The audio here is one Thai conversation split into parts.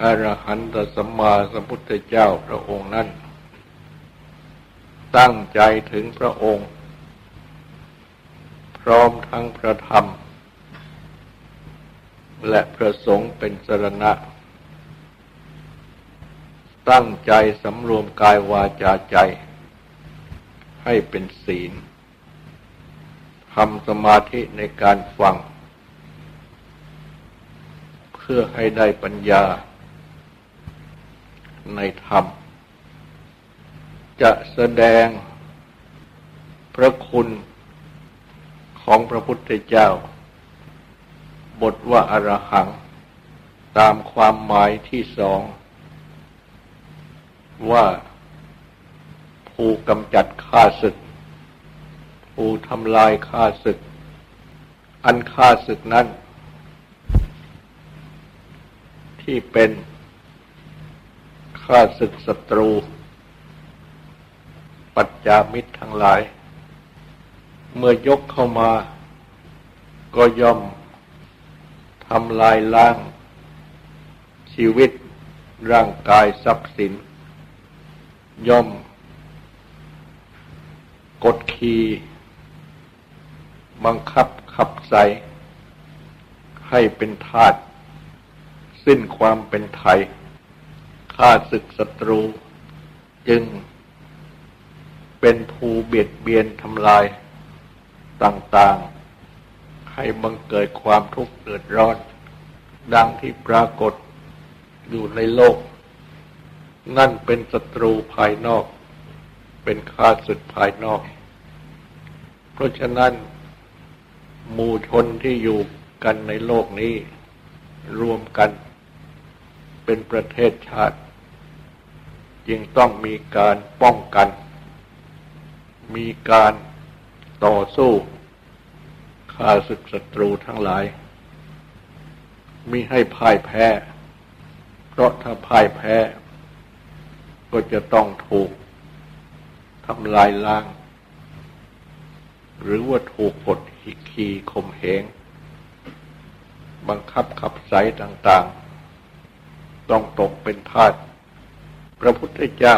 อรหันตสัมมาสัมพุทธเจ้าพระองค์นั้น ตั้งใจถึงพระองค์ พร้อมทั้งพระธรรม และพระสงฆ์เป็นสรณะ ตั้งใจสำรวมกายวาจาใจ ให้เป็นศีลทำสมาธิในการฟัง เพื่อให้ได้ปัญญา ในธรรม จะแสดงพระคุณของพระพุทธเจ้า บทว่าอรหัง ตามความหมายที่สอง ว่าผู้กำจัดข้าศึก ผู้ทำลายข้าศึก อันข้าศึกนั้น ที่เป็น ข้าศึกศัตรู ปัจจามิตรทั้งหลาย เมื่อยกเข้ามา ก็ย่อมทำลายล้าง ชีวิตร่างกายทรัพย์สิน ย่อม กดขี่บังคับขับใส ให้เป็นทาตสิ้นความเป็นไทย ฆ่าศึกศัตรู จึงเป็นภูเบียดเบียนทำลายต่างๆ ให้บังเกิดความทุกข์เดือดร้อน ดังที่ปรากฏอยู่ในโลก นั่นเป็นศัตรูภายนอก เป็นข้าศึกภายนอก เพราะฉะนั้น หมู่ชนที่อยู่กันในโลกนี้ รวมกันเป็นประเทศชาติ จึงต้องมีการป้องกัน มีการต่อสู้ข้าศึกศัตรูทั้งหลาย มิให้พ่ายแพ้ เพราะถ้าพ่ายแพ้ ก็จะต้องถูกทำลายล้าง หรือว่าถูกกดหิคีข่มเหงบังคับขับไสต่างๆ ต้องตกเป็นทาส พระพุทธเจ้า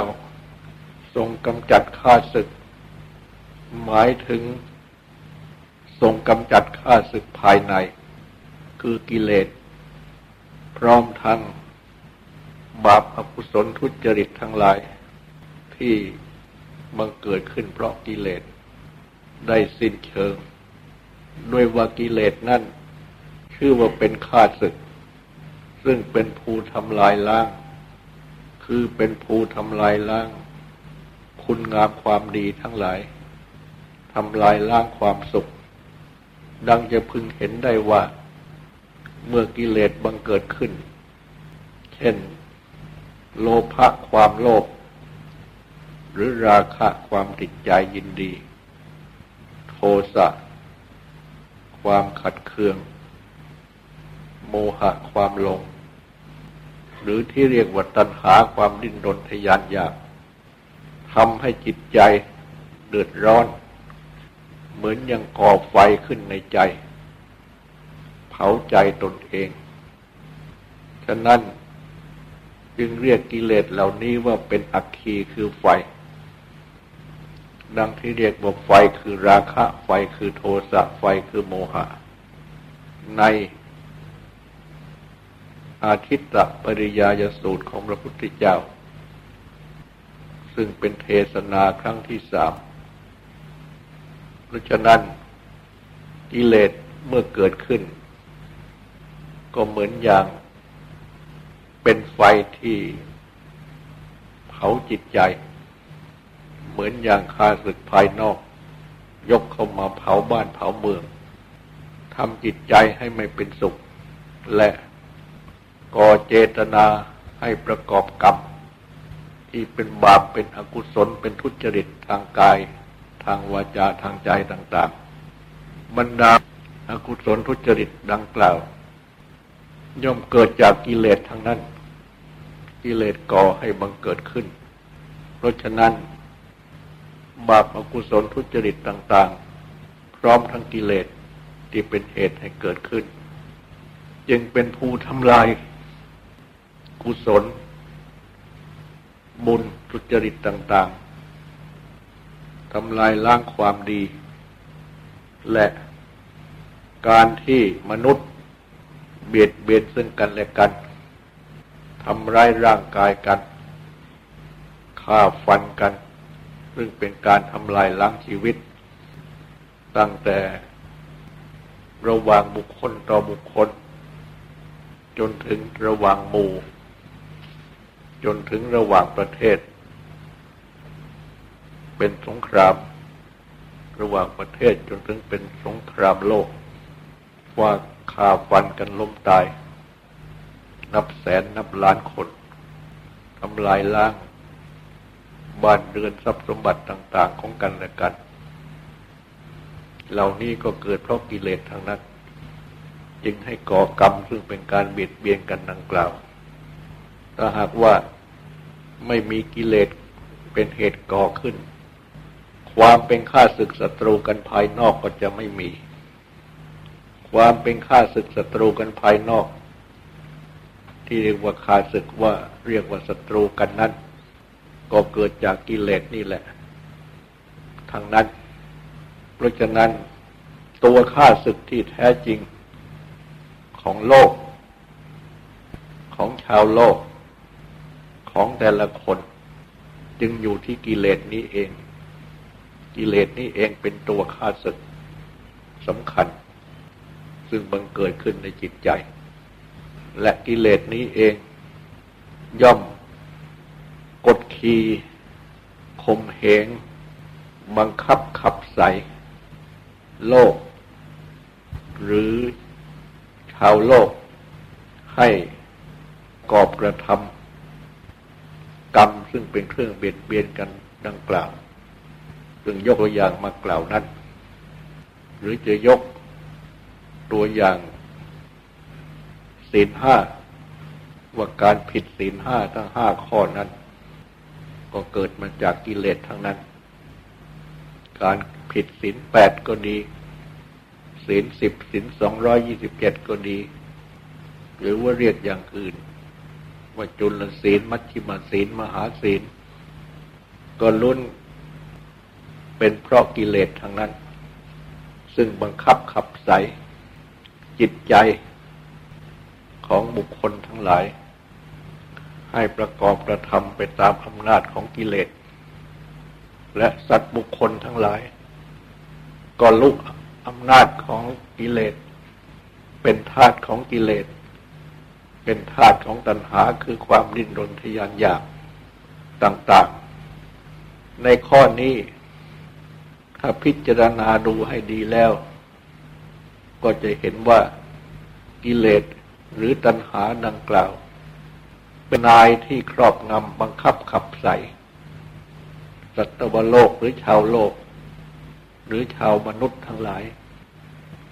ทรงกำจัดข้าศึก หมายถึง ทรงกำจัดข้าศึกภายใน คือกิเลส พร้อมทั้งบาปอกุศลทุจริตทั้งหลาย ที่บังเกิดขึ้นเพราะกิเลส ได้สิ้นเชิง ด้วยว่ากิเลสนั่น ชื่อว่าเป็นข้าศึก ซึ่งเป็นภูทำลายล้าง คือเป็นภูทำลายล้าง คุณงามความดีทั้งหลายทำลายล้างความสุข ดังจะพึงเห็นได้ว่า เมื่อกิเลสบังเกิดขึ้น เช่น โลภะความโลภหรือราคะความติดใจยินดี โทสะความขัดเคือง โมหะความหลง หรือที่เรียกว่าตัณหาความดิ้นรนทยานอยากทำให้จิตใจเดือดร้อน เหมือนยังก่อไฟขึ้นในใจ เผาใจตนเอง ฉะนั้นจึงเรียกกิเลสเหล่านี้ว่าเป็นอัคคีคือไฟ ดังที่เรียกว่าไฟคือราคะ ไฟคือโทสะไฟคือโมหะ ใน อาทิตตปริยายสูตรของพระพุทธเจ้า ซึ่งเป็นเทศนาครั้งที่สามเพราะฉะนั้นกิเลสเมื่อเกิดขึ้น ก็เหมือนอย่างเป็นไฟที่เผาจิตใจ เหมือนอย่างคาศึกภายนอก ยกเข้ามาเผาบ้านเผาเมืองทำจิตใจให้ไม่เป็นสุข และ ก่อเจตนาให้ประกอบกรรมที่เป็นบาปเป็นอกุศลเป็นทุจริตทางกาย ทางวาจาทางใจต่าง ๆ บรรดาอากุศลทุจริตดังกล่าว ย่อมเกิดจากกิเลสทางนั้น กิเลสก่อให้บังเกิดขึ้น เพราะฉะนั้น บาปอกุศลทุจริตต่าง ๆ พร้อมทั้งกิเลสที่เป็นเหตุให้เกิดขึ้น จึงเป็นผู้ทำลาย กุศล บุญทุจริตต่างๆทำลายล้างความดี และการที่มนุษย์เบียดเบียนซึ่งกันและกันทำร้ายร่างกายกันฆ่าฟันกัน ซึ่งเป็นการทำลายล้างชีวิต ตั้งแต่ระหว่างบุคคลต่อบุคคล จนถึงระหว่างหมู่ จนถึงระหว่างประเทศ เป็นสงคราม ระหว่างประเทศจนถึงเป็นสงครามโลก ว่าข่าฟันกันล้มตาย นับแสนนับล้านคนทำลายล้าง บ้านเรือนทรัพย์สมบัติต่าง ๆ ของกันและกัน เหล่านี้ก็เกิดเพราะกิเลสทางนั้นจึงให้ก่อกรรมซึ่งเป็นการเบียดเบียนกันดังกล่าว ถ้าหากว่า ไม่มีกิเลสเป็นเหตุก่อขึ้น ความเป็นข้าศึกศัตรูกันภายนอกก็จะไม่มี ความเป็นข้าศึกศัตรูกันภายนอก ที่เรียกว่าข้าศึกว่าเรียกว่าศัตรูกันนั้นก็เกิดจากกิเลสนี่แหละทางนั้น เพราะฉะนั้นตัวข้าศึกที่แท้จริงของโลก ของชาวโลก ของแต่ละคน จึงอยู่ที่กิเลสนี้เอง กิเลสนี้เองเป็นตัวข้าศึกสำคัญ ซึ่งบังเกิดขึ้นในจิตใจ และกิเลสนี้เอง ย่อมกดขี่ข่มเหงบังคับขับใส โลก หรือชาวโลกให้กอบกระทำ กรรมซึ่งเป็นเครื่องเบียดเบียนกันดังกล่าว ซึ่งยกตัวอย่างมากล่าวนั้น หรือจะยกตัวอย่างศีลห้าว่าการผิดศีลห้าทั้งห้าข้อนั้น ก็เกิดมาจากกิเลสทั้งนั้น การผิดศีลแปดก็ดีศีลสิบศีลสองร้อยยี่สิบเจ็ดก็ดี หรือว่าเรียกอย่างอื่น ว่าจุลศีล มัชชิมศีล มหาศีล ก็ลุ้นเป็นเพราะกิเลสทั้งนั้น ซึ่งบังคับขับใส จิตใจของบุคคลทั้งหลาย ให้ประกอบกระทำไปตามอำนาจของกิเลส และสัตว์บุคคลทั้งหลาย ก็ลุกอำนาจของกิเลส เป็นธาตุของกิเลส เป็นธาตุของตัณหาคือความดิ้นรนทยานอยากต่างๆ ในข้อนี้ถ้าพิจารณาดูให้ดีแล้ว ก็จะเห็นว่ากิเลสหรือตัณหาดังกล่าว เป็นนายที่ครอบงำบังคับขับใส่สัตวโลกหรือชาวโลก หรือชาวมนุษย์ทั้งหลาย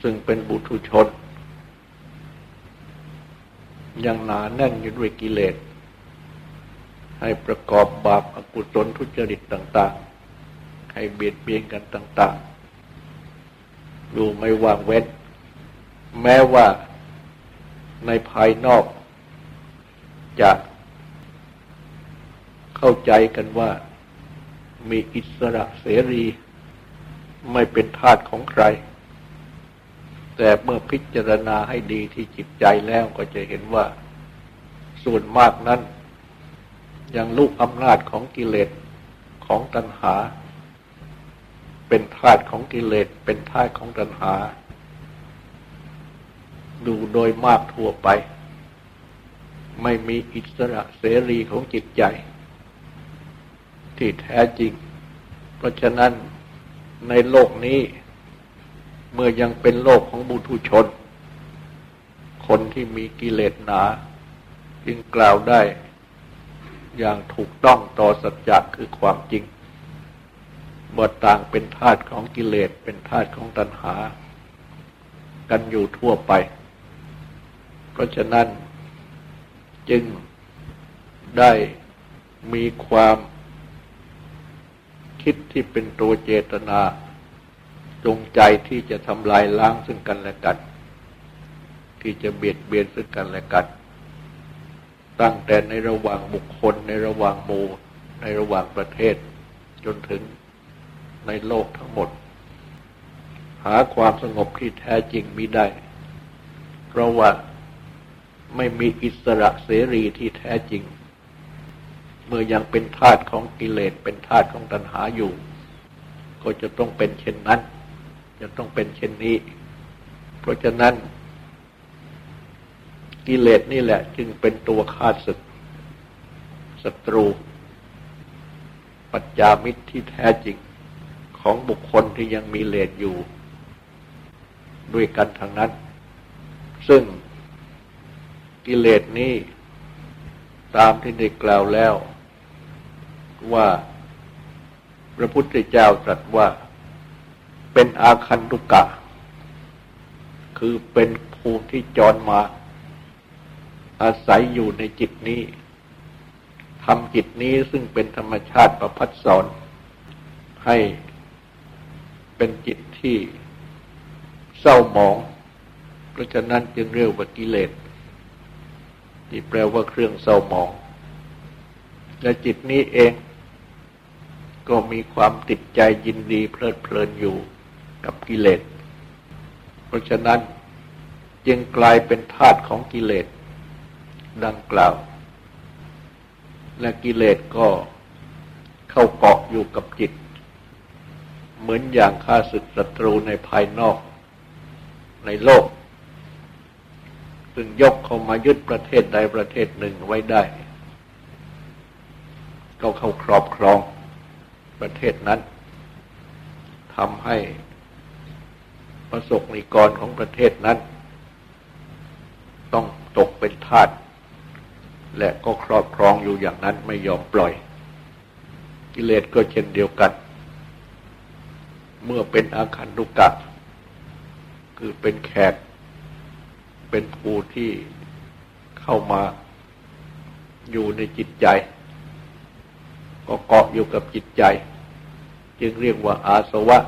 ซึ่งเป็นบุตุชน ยังหนาแน่นอยู่ด้วยกิเลส ให้ประกอบบาปอากุศลทุจริตต่าง ๆ ให้เบียดเบียนกันต่าง ๆ ดูไม่วางเว้น แม้ว่าในภายนอก จะเข้าใจกันว่ามีอิสระเสรี ไม่เป็นทาสของใคร แต่เมื่อพิจารณาให้ดีที่จิตใจแล้วก็จะเห็นว่าส่วนมากนั้น ยังลูกอำนาจของกิเลสของตัณหา เป็นทาสของกิเลสเป็นทาสของตัณหา ดูโดยมากทั่วไป ไม่มีอิสระเสรีของจิตใจ ที่แท้จริง เพราะฉะนั้นในโลกนี้ เมื่อยังเป็นโลกของบุตุชน คนที่มีกิเลสหนา จึงกล่าวได้ อย่างถูกต้องต่อสัจจะคือความจริงบทต่างเป็นธาตุของกิเลสเป็นธาตุของตัณหา กันอยู่ทั่วไป เพราะฉะนั้นจึงได้มีความคิดที่เป็นตัวเจตนา จงใจที่จะทำลายล้างซึ่งกันและกัน ที่จะเบียดเบียนซึ่งกันและกัน ตั้งแต่ในระหว่างบุคคลในระหว่างหมู่ในระหว่างประเทศ จนถึงในโลกทั้งหมด หาความสงบที่แท้จริงมิได้ เพราะว่าไม่มีอิสระเสรีที่แท้จริง เมื่อยังเป็นทาตของกิเลสเป็นทาตของตัณหาอยู่ ก็จะต้องเป็นเช่นนั้น จะต้องเป็นเช่นนี้ เพราะฉะนั้นกิเลสนี่แหละ จึงเป็นตัวฆ่าศึกศัตรู ปัจจามิตรที่แท้จริงของบุคคลที่ยังมีเลสอยู่ ด้วยกันทางนั้น ซึ่งกิเลสนี้ตามที่ได้กล่าวแล้ว ว่าพระพุทธเจ้าตรัสว่า เป็นอาคันตุกะ คือเป็นภูมิที่จรมา อาศัยอยู่ในจิตนี้ทำจิตนี้ซึ่งเป็นธรรมชาติประพัดสอน ให้เป็นจิตที่เศร้าหมอง เพราะฉะนั้นจึงเรียกว่ากิเลสที่แปลว่าเครื่องเศร้าหมอง และจิตนี้เองก็มีความติดใจยินดีเพลิดเพลินอยู่ กับกิเลส เพราะฉะนั้นจึงกลายเป็นธาตุของกิเลส ดังกล่าว และกิเลสก็เข้าเกาะอยู่กับจิต เหมือนอย่างข้าศึกศัตรูในภายนอกในโลก ซึ่งยกเข้ามายึดประเทศใดประเทศหนึ่งไว้ได้ ก็เข้าครอบครองประเทศนั้นทำให้ ประสบนิกรของประเทศนั้น ต้องตกเป็นทาสและก็ครอบครองอยู่อย่างนั้นไม่ยอมปล่อย กิเลสก็เช่นเดียวกัน เมื่อเป็นอาคันตุกะ คือเป็นแขก เป็นผู้ที่เข้ามาอยู่ในจิตใจ ก็เกาะอยู่กับจิตใจ จึงเรียกว่าอาสวะ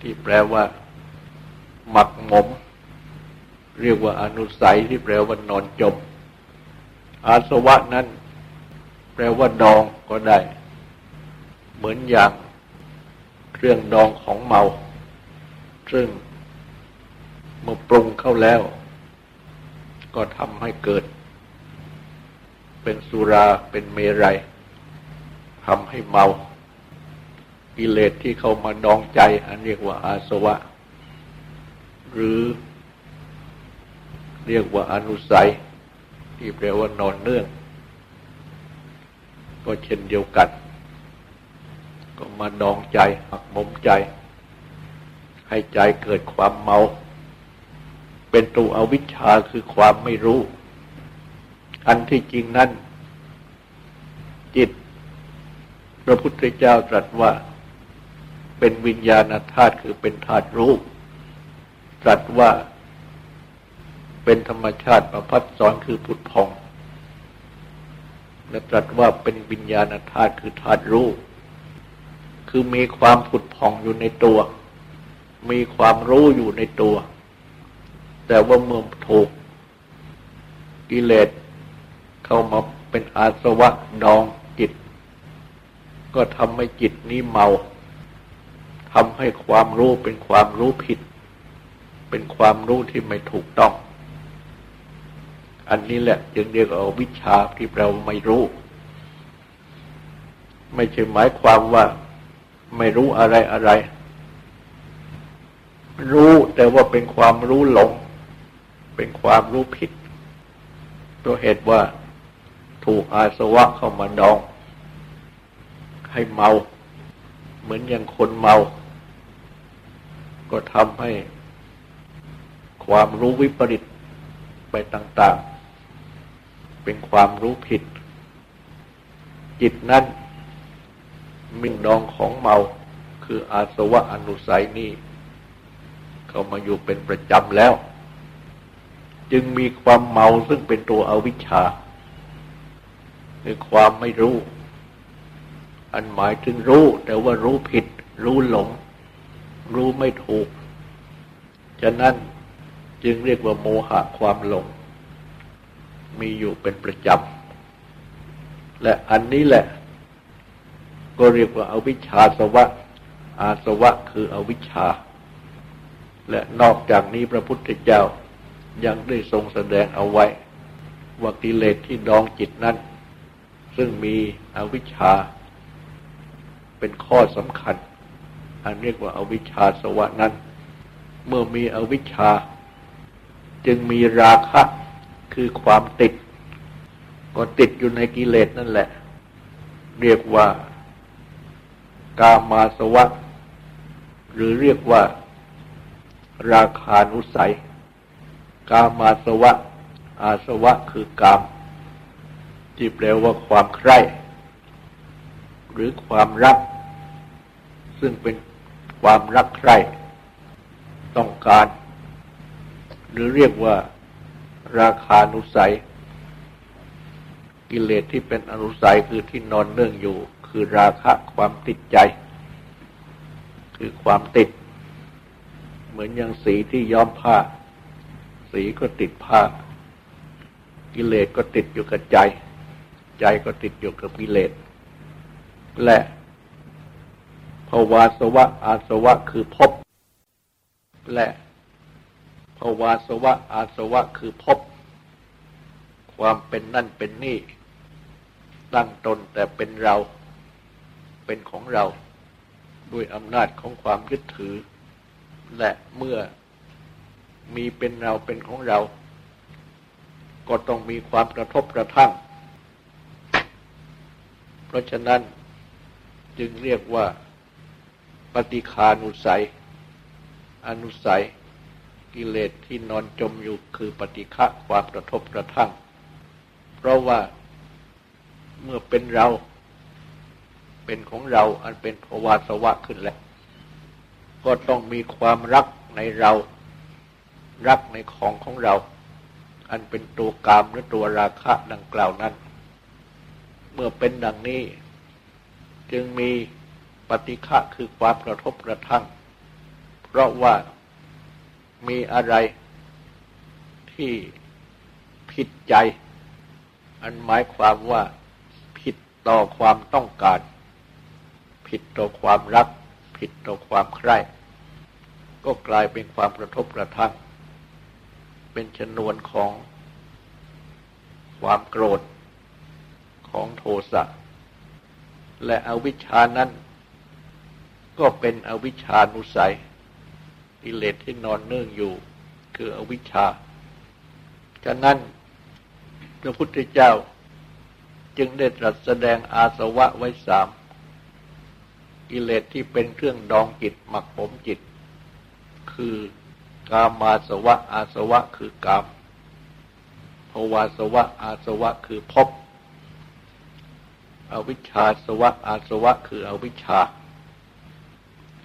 ที่แปลว่า หมักหมม เรียกว่าอนุสัยที่แปลว่านอนจม อาสวะนั้น แปลว่าดองก็ได้ เหมือนอย่างเครื่องดองของเมา ซึ่งเมื่อปรุงเข้าแล้ว ก็ทำให้เกิด เป็นสุราเป็นเมรัยทำให้เมา กิเลสที่เข้ามาดองใจ อันเรียกว่าอาสวะ หรือเรียกว่าอนุสัย ที่แปลว่านอนเนื่อง ก็เช่นเดียวกัน ก็มาดองใจหักมุมใจ ให้ใจเกิดความเมา เป็นตัวอวิชชาคือความไม่รู้ อันที่จริงนั้น จิต พระพุทธเจ้าตรัสว่า เป็นวิญญาณธาตุคือเป็นธาตุรู้ ตรัสว่าเป็นธรรมชาติประพัดสอนคือพุทธพองและตรัสว่าเป็นวิญญาณธาตุคือธาตุรู้คือมีความผุดผ่องอยู่ในตัว มีความรู้อยู่ในตัว แต่ว่าเมื่อถูกกิเลสเข้ามาเป็นอาสวะดองจิต ก็ทำให้จิตนี้เมาทำให้ความรู้เป็นความรู้ผิด เป็นความรู้ที่ไม่ถูกต้อง อันนี้แหละจึงเรียกว่าวิชาที่เราไม่รู้ ไม่ใช่หมายความว่าไม่รู้อะไรอะไร รู้แต่ว่าเป็นความรู้หลง เป็นความรู้ผิดตัวเหตุว่าถูกอาสวะเข้ามาดอง ให้เมา เหมือนอย่างคนเมา ก็ทำให้ ความรู้วิปริตไปต่างๆ เป็นความรู้ผิด จิตนั้นมิงดองของเมาคืออาสวะอนุสัยนี้เข้ามาอยู่เป็นประจำแล้ว จึงมีความเมาซึ่งเป็นตัวอวิชชาคือความไม่รู้ อันหมายถึงรู้แต่ว่ารู้ผิด รู้หลง รู้ไม่ถูก ฉะนั้น จึงเรียกว่าโมหะความหลง มีอยู่เป็นประจำ และอันนี้แหละ ก็เรียกว่าอาวิชชาสวะ อาสวะคืออวิชชา และนอกจากนี้พระพุทธเจ้ายังได้ทรงแสดงเอาไว้ ว่ากิเลสที่ดองจิตนั้น ซึ่งมีอวิชชา เป็นข้อสำคัญ อันเรียกว่าอาวิชชาสวะนั้น เมื่อมีอวิชชา จึงมีราคะคือความติด ก็ติดอยู่ในกิเลสนั่นแหละ เรียกว่ากามาสวะ หรือเรียกว่า ราคานุสัย กามาสวะ อาสวะคือกามที่แปลว่าความใคร่หรือความรัก ซึ่งเป็นความรักใคร่ต้องการ หรือเรียกว่าราคานุสัย กิเลสที่เป็นอนุสัยคือที่นอนเนื่องอยู่ คือราคะความติดใจ คือความติด เหมือนอย่างสีที่ย้อมผ้า สีก็ติดผ้า กิเลสก็ติดอยู่กับใจ ใจก็ติดอยู่กับกิเลส และภาวาสวะอาสวะคือพบและ ภาวาสวะ อาสวะคือพบ ความเป็นนั่นเป็นนี่ ตั้งตนแต่เป็นเรา เป็นของเรา ด้วยอำนาจของความยึดถือ และเมื่อมีเป็นเราเป็นของเรา ก็ต้องมีความกระทบกระทั่ง เพราะฉะนั้นจึงเรียกว่า ปฏิคานุสัย อนุสัย กิเลสที่นอนจมอยู่คือปฏิฆะความกระทบกระทั่ง เพราะว่าเมื่อเป็นเรา เป็นของเราอันเป็นภวาสวะขึ้นแล้ว ก็ต้องมีความรักในเรา รักในของของเรา อันเป็นตัวกามหรือตัวราคะดังกล่าวนั้น เมื่อเป็นดังนี้ จึงมีปฏิฆะคือความกระทบกระทั่ง เพราะว่า มีอะไรที่ผิดใจ อันหมายความว่าผิดต่อความต้องการ ผิดต่อความรัก ผิดต่อความใคร่ก็กลายเป็นความกระทบกระทั่ง เป็นชนวนของความโกรธของโทสะและอวิชชานั้น ก็เป็นอวิชชานุสัย กิเลสที่นอนเนื่องอยู่ คืออวิชชาฉะนั้นพระพุทธเจ้าจึงได้ตรัสแสดงอาสวะไว้สาม กิเลสที่เป็นเครื่องดองจิตหมักผมจิต คือกามาสวะอาสวะคือกามภวาสวะอาสวะคือพบอวิชชาสวะอาสวะคืออวิชชา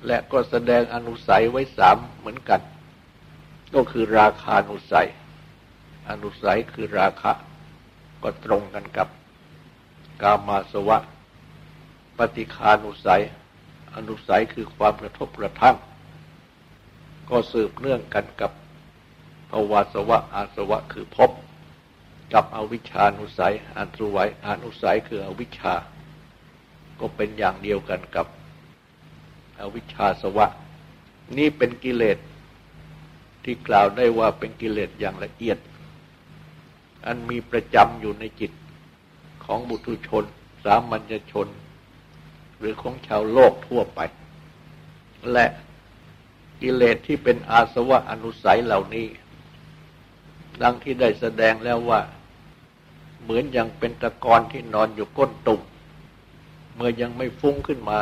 และก็แสดงอนุสัยไว้สามเหมือนกัน ก็คือราคานุสัย อนุสัยคือราคะ ก็ตรงกันกับกามาสวะ ปฏิคานุสัย อนุสัยคือความกระทบกระทั่ง ก็สืบเนื่องกันกับภาวาสวะ อาสวะคือพบกับอวิชานุสัยอันสุไวอนุสัยคืออวิชา ก็เป็นอย่างเดียวกันกับ อวิชาสวะ นี่เป็นกิเลสที่กล่าวได้ว่าเป็นกิเลสอย่างละเอียด อันมีประจำอยู่ในจิตของบุตุชน สามัญชน หรือของชาวโลกทั่วไป และกิเลสที่เป็นอาสวะอนุสัยเหล่านี้ ดังที่ได้แสดงแล้วว่า เหมือนอย่างเป็นตะกอนที่นอนอยู่ก้นตุ่มเมื่อยังไม่ฟุ้งขึ้นมา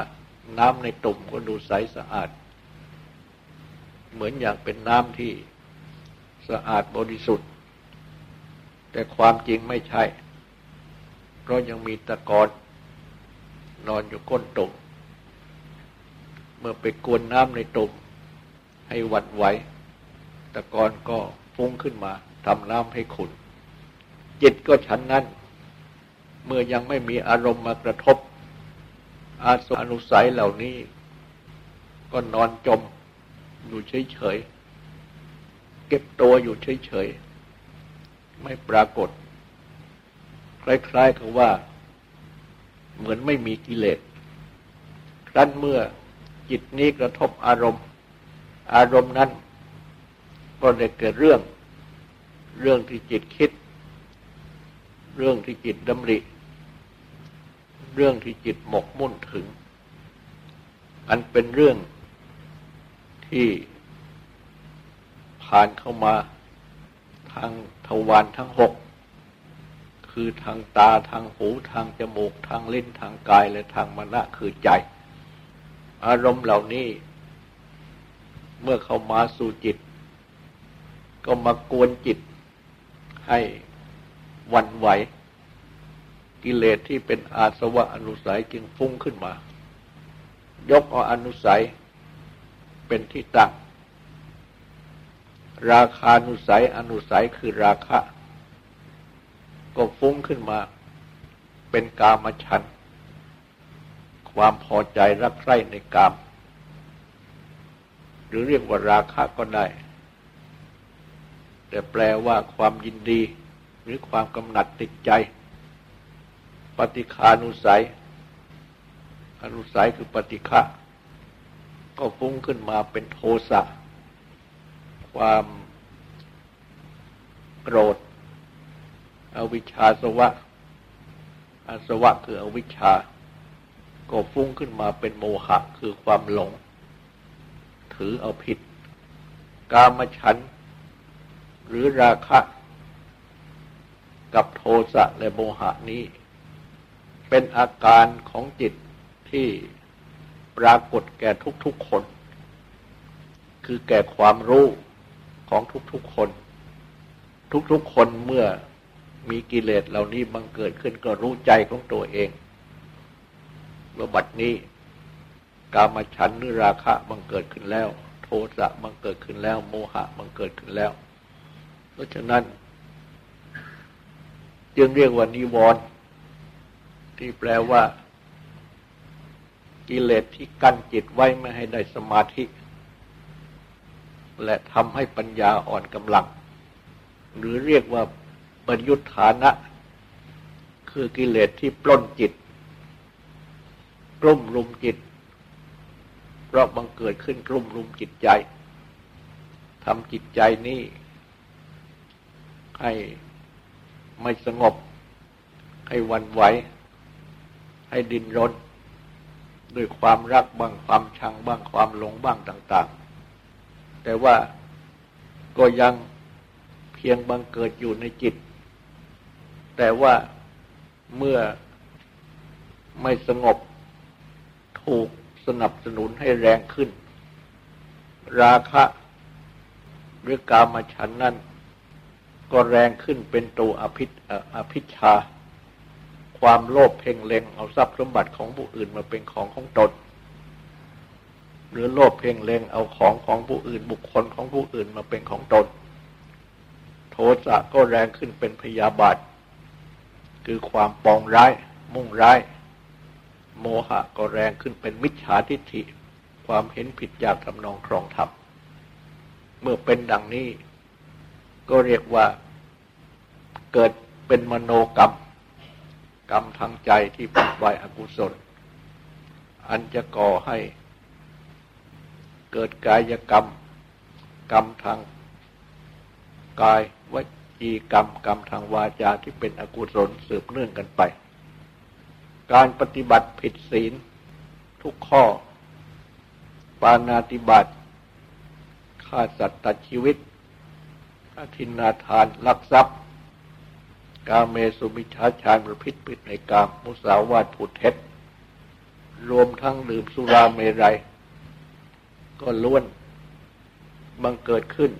น้ำในตุ่มก็ดูใสสะอาด เหมือนอย่างเป็นน้ำที่สะอาดบริสุทธิ์ แต่ความจริงไม่ใช่ เพราะยังมีตะกอนนอนอยู่ก้นตุ่ม เมื่อไปกวนน้ำในตุ่มให้หวั่นไหว ตะกอนก็ฟุ้งขึ้นมาทำน้ำให้ขุนจิตก็ฉันนั้น เมื่อยังไม่มีอารมณ์มากระทบ อาสอนุสัยเหล่านี้ ก็นอนจมอยู่เฉยๆ เก็บตัวอยู่เฉยๆ ไม่ปรากฏ คล้ายๆกับว่า เหมือนไม่มีกิเลส ครั้นเมื่อจิตนี้กระทบอารมณ์ อารมณ์นั้น ก็ได้เกิดเรื่อง เรื่องที่จิตคิด เรื่องที่จิตดำริ เรื่องที่จิตหมกมุ่นถึง อันเป็นเรื่องที่ผ่านเข้ามาทางทวารทั้งหก คือทางตาทางหูทางจมูก ทางลิ้นทางกายและทางมณะคือใจ อารมณ์เหล่านี้ เมื่อเข้ามาสู่จิต ก็มากวนจิตให้วันไหว กิเลสที่เป็นอาสวะอนุสัยจึงฟุ้งขึ้นมา ยกเอาอนุสัยเป็นที่ตั้ง ราคานุสัยอนุสัยคือราคะ ก็ฟุ้งขึ้นมา เป็นกามฉัน ความพอใจรักใคร่ในกาม หรือเรียกว่าราคะก็ได้ แต่แปลว่าความยินดี หรือความกำหนัดติดใจ ปฏิคานุสัย อนุสัยคือปฏิฆะก็ฟุ้งขึ้นมาเป็นโทสะ ความโกรธ อวิชชาสวะอาสวะคืออวิชชา ก็ฟุ้งขึ้นมาเป็นโมหะ คือความหลง ถือเอาผิด กามฉัน หรือราคะ กับโทสะและโมหะนี้ เป็นอาการของจิตที่ปรากฏแก่ทุกๆคน คือแก่ความรู้ของทุกๆคน ทุกๆคนเมื่อมีกิเลสเหล่านี้บังเกิดขึ้นก็รู้ใจของตัวเองว่าบัดนี้ กามฉันหรือราคะบังเกิดขึ้นแล้ว โทสะบังเกิดขึ้นแล้ว โมหะบังเกิดขึ้นแล้ว เพราะฉะนั้น จึงเรียกว่านิวรณ์ ที่แปลว่า กิเลสที่กั้นจิตไว้ไม่ให้ได้สมาธิ และทำให้ปัญญาอ่อนกำลัง หรือเรียกว่าบรรยุทธานะ คือกิเลสที่ปล้นจิตกลุ่มรุมจิต เพราะบังเกิดขึ้นกลุ่มรุมจิตใจทำจิตใจนี้ให้ไม่สงบ ให้วันไหว ให้ดินรนด้วยความรักบ้างความชังบ้างความหลงบ้างต่าง ๆ แต่ว่าก็ยังเพียงบังเกิดอยู่ในจิต แต่ว่าเมื่อไม่สงบถูกสนับสนุนให้แรงขึ้น ราคะหรือกามฉันนั้นก็แรงขึ้นเป็นตัวอภิอภิชา ความโลภเพ่งเล็งเอาทรัพย์สมบัติของผู้อื่นมาเป็นของของตน หรือโลภเพ่งเล็งเอาของของผู้อื่นบุคคลของผู้อื่นมาเป็นของตน โทสะก็แรงขึ้นเป็นพยาบาท คือความปองร้าย มุ่งร้าย โมหะก็แรงขึ้นเป็นมิจฉาทิฏฐิ ความเห็นผิดจากทำนองครองธรรมเมื่อเป็นดังนี้ ก็เรียกว่าเกิดเป็นมโนกรรม กรรมทางใจที่เป็นไวอกุศล อันจะก่อให้เกิดกายกรรม กรรมทางกายวจีกรรมกรรมทางวาจาที่เป็นอกุศลสืบเนื่องกันไป การปฏิบัติผิดศีลทุกข้อ ปานาติบัติฆ่าสัตว์ตัดชีวิตอาทินนาทานลักทรัพย์ กาเมสุมิชาชานประพิษปิดในกามมุสาวาทผุดเท็จ รวมทั้งดื่มสุราเมรัย ก็ล้วนบังเกิดขึ้น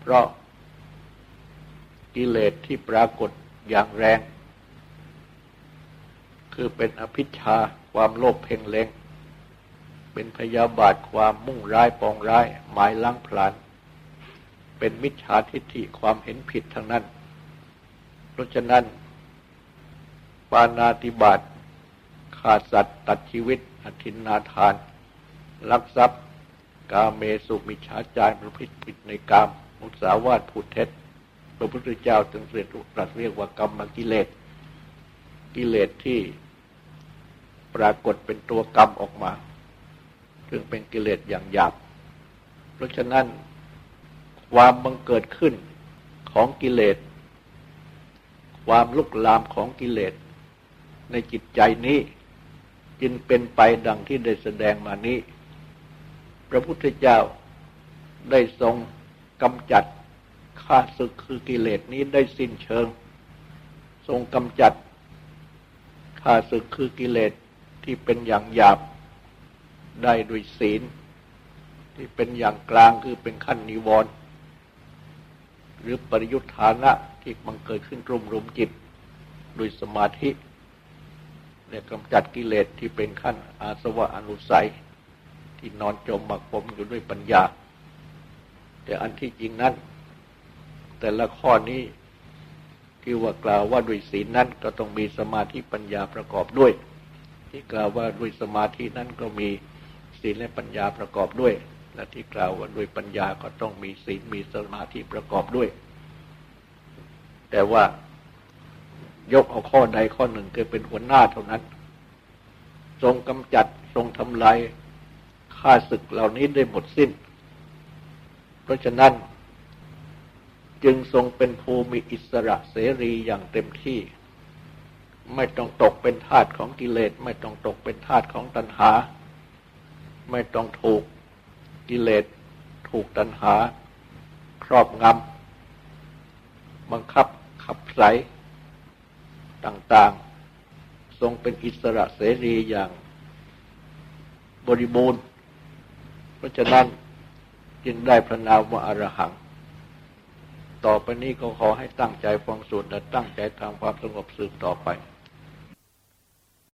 เพราะกิเลสที่ปรากฏอย่างแรง คือเป็นอภิชาความโลภเพ่งเล็ง เป็นพยาบาทความมุ่งร้ายปองร้าย หมายล้างพลานเป็นมิจฉาทิฏฐิความเห็นผิดทั้งนั้น ราะฉะนั้น ปานาติบาตขาดสัตว์ตัดชีวิตอธินนาทาน ลักทรัพย์ กาเมสุมิชาจารประพฤติผิดในกาม มุสาวาทพูดเท็จ พระพุทธเจ้าจึงเรียกตรัสเรียกว่ากรรมกิเลส กิเลสที่ปรากฏเป็นตัวกรรมออกมาซึ่งเป็นกิเลสอย่างหยาบ เพราะฉะนั้นความบังเกิดขึ้นของกิเลส ความลุกลามของกิเลสในจิตใจนี้ จึงเป็นไปดังที่ได้แสดงมานี้ พระพุทธเจ้าได้ทรงกำจัดข้าศึกคือกิเลสนี้ได้สิ้นเชิง ทรงกำจัดข้าศึกคือกิเลสที่เป็นอย่างหยาบได้ด้วยศีล ที่เป็นอย่างกลางคือเป็นขั้นนิวรณ์หรือปริยุทธานะ ที่บังเกิดขึ้นรุมรุมจิตด้วยสมาธิเนี่ยกำจัดกิเลสที่เป็นขั้นอาสวะอนุสัย ที่นอนจมหมักปมอยู่ด้วยปัญญา แต่อันที่จริงนั้น แต่ละข้อนี้ที่ว่ากล่าวว่าด้วยศีลนั้นก็ต้องมีสมาธิปัญญาประกอบด้วย ที่กล่าวว่าด้วยสมาธินั้นก็มีศีลและปัญญาประกอบด้วย และที่กล่าวว่าด้วยปัญญาก็ต้องมีศีลมีสมาธิประกอบด้วย แต่ว่ายกเอาข้อใดข้อหนึ่งเกิดเป็นหัวหน้าเท่านั้น ทรงกำจัดทรงทำลายข้าศึกเหล่านี้ได้หมดสิ้น เพราะฉะนั้น จึงทรงเป็นภูมิอิสระเสรีอย่างเต็มที่ ไม่ต้องตกเป็นทาสของกิเลส ไม่ต้องตกเป็นทาสของตัณหา ไม่ต้องถูกกิเลส ถูกตัณหา ครอบงำบังคับ ขับไสต่างๆ ทรงเป็นอิสระเสรีอย่างบริบูรณ์ เพราะฉะนั้นจึงได้พระนามว่าอรหัง ต่อไปนี้ก็ขอให้ตั้งใจฟังสวดและตั้งใจทำความสงบสืบต่อไป